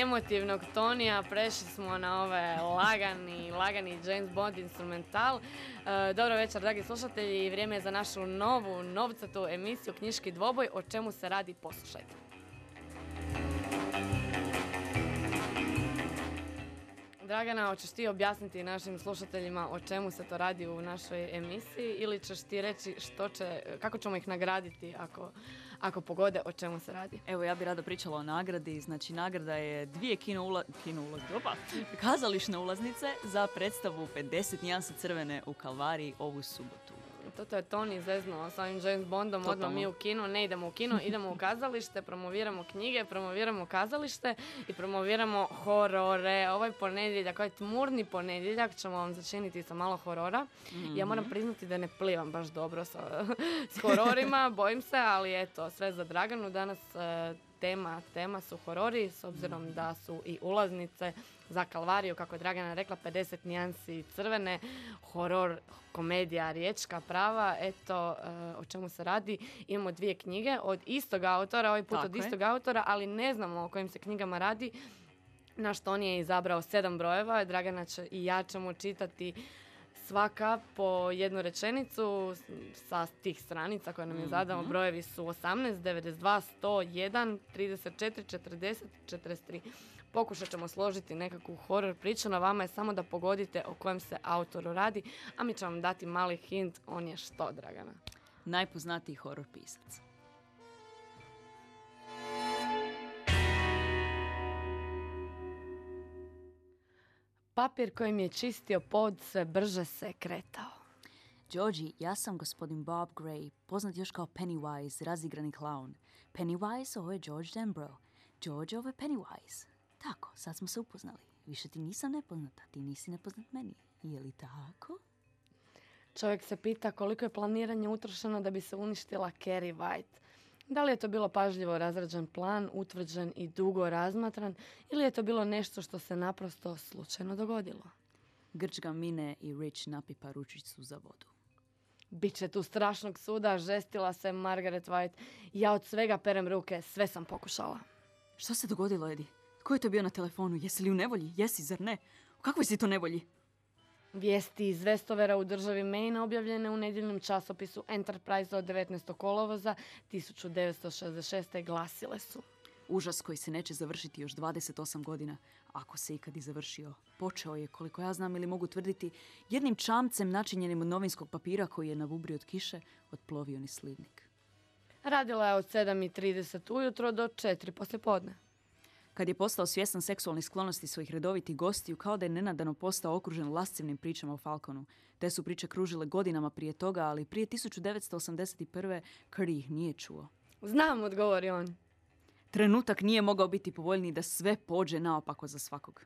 emotivnog Tonija prešli smo na ove lagani, lagani James Bond instrumental. E, dobro večer, dragi slušatelji, vrijeme je za našu novu, novcatu emisiju Knjiški dvoboj, o čemu se radi, poslušajte. Dragana, hoćeš ti objasniti našim slušateljima o čemu se to radi u našoj emisiji ili ćeš ti reći što će, kako ćemo ih nagraditi ako, ako pogode o čemu se radi? Evo, ja bih rado pričala o nagradi. Znači, nagrada je dvije kino, ula, kino opa, kazališne ulaznice za predstavu 50 nijansa crvene u Kalvariji ovu subotu. To je Tony zeznuo sa ovim James Bondom, odmah mi u kino, ne idemo u kino, idemo u kazalište, promoviramo knjige, promoviramo kazalište i promoviramo horore. Ovaj ponedjeljak, ovaj tmurni ponedjeljak ćemo vam začiniti sa malo horora. Ja moram priznati da ne plivam baš dobro sa, s hororima, bojim se, ali eto, sve za Draganu. Danas e, tema, tema su horori, s obzirom da su i ulaznice za Kalvariju, kako je Dragana rekla, 50 nijansi crvene, horor, komedija, riječka prava, eto e, o čemu se radi. Imamo dvije knjige od istog autora, ovaj put od istog autora, ali ne znamo o kojim se knjigama radi. Na što on je izabrao sedam brojeva, Dragana će i ja ćemo čitati svaka po jednu rečenicu sa tih stranica koje nam je. Mhm. Brojevi su 18, 92, 101, 34, 40, 43. Pokušat ćemo složiti nekakvu horror priču, na vama je samo da pogodite o kojem se autoru radi, a mi ćemo vam dati mali hint, on je što, Dragana? Najpoznatiji horror pisac. Papir kojim je čistio pod sve brže se kretao. Georgie, ja sam gospodin Bob Gray, poznat još kao Pennywise, razigrani clown. Pennywise, ovo je George Denbrough. George, ovo je Pennywise. Tako, sad smo se upoznali. Više ti nisam nepoznata, ti nisi nepoznat meni. Je li tako? Čovjek se pita koliko je planiranje utrošeno da bi se uništila Carrie White. Da li je to bilo pažljivo razrađen plan, utvrđen i dugo razmatran ili je to bilo nešto što se naprosto slučajno dogodilo? Grčka mine i Rich napipa ručicu za vodu. Biće tu strašnog suda, žestila se Margaret White. Ja od svega perem ruke, sve sam pokušala. Što se dogodilo, Edi? Ko je to bio na telefonu? Jesi li u nevolji? Jesi, zar ne? U kakvoj si to nevolji? Vijesti iz Vestovera u državi Maine objavljene u nedjeljnom časopisu Enterprise od 19. kolovoza 1966. glasile su. Užas koji se neće završiti još 28 godina, ako se ikad i završio, počeo je, koliko ja znam ili mogu tvrditi, jednim čamcem načinjenim od novinskog papira koji je na vubri od kiše otplovio ni slivnik. Radila je od 7.30 ujutro do 4 poslje podne. Kad je postao svjestan seksualnih sklonosti svojih redovitih gostiju, kao da je nenadano postao okružen lascivnim pričama o Falconu. Te su priče kružile godinama prije toga, ali prije 1981. Curry ih nije čuo. Znam, odgovori on. Trenutak nije mogao biti povoljniji da sve pođe naopako za svakog.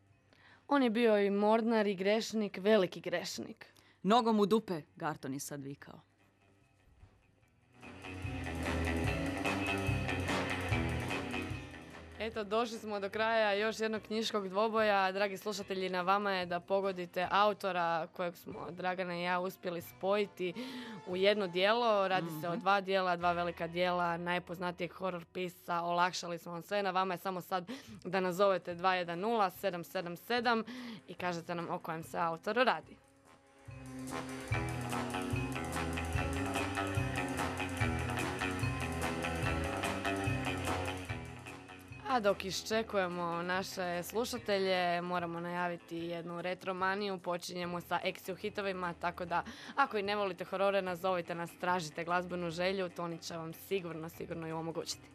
On je bio i mordnar i grešnik, veliki grešnik. Nogom u dupe, Garton je sad vikao. Eto, došli smo do kraja još jednog knjiškog dvoboja. Dragi slušatelji, na vama je da pogodite autora kojeg smo Dragana i ja uspjeli spojiti u jedno dijelo. Radi se o mhm. dva dijela, dva velika dijela najpoznatijeg horror pisa. Olakšali smo vam sve. Na vama je samo sad da nazovete 210 777 i kažete nam o kojem se autoru radi. Dok iščekujemo naše slušatelje, moramo najaviti jednu retromaniju. Počinjemo sa Exio hitovima, tako da ako i ne volite horore, nazovite nas, tražite glazbenu želju, to oni će vam sigurno, sigurno i omogućiti.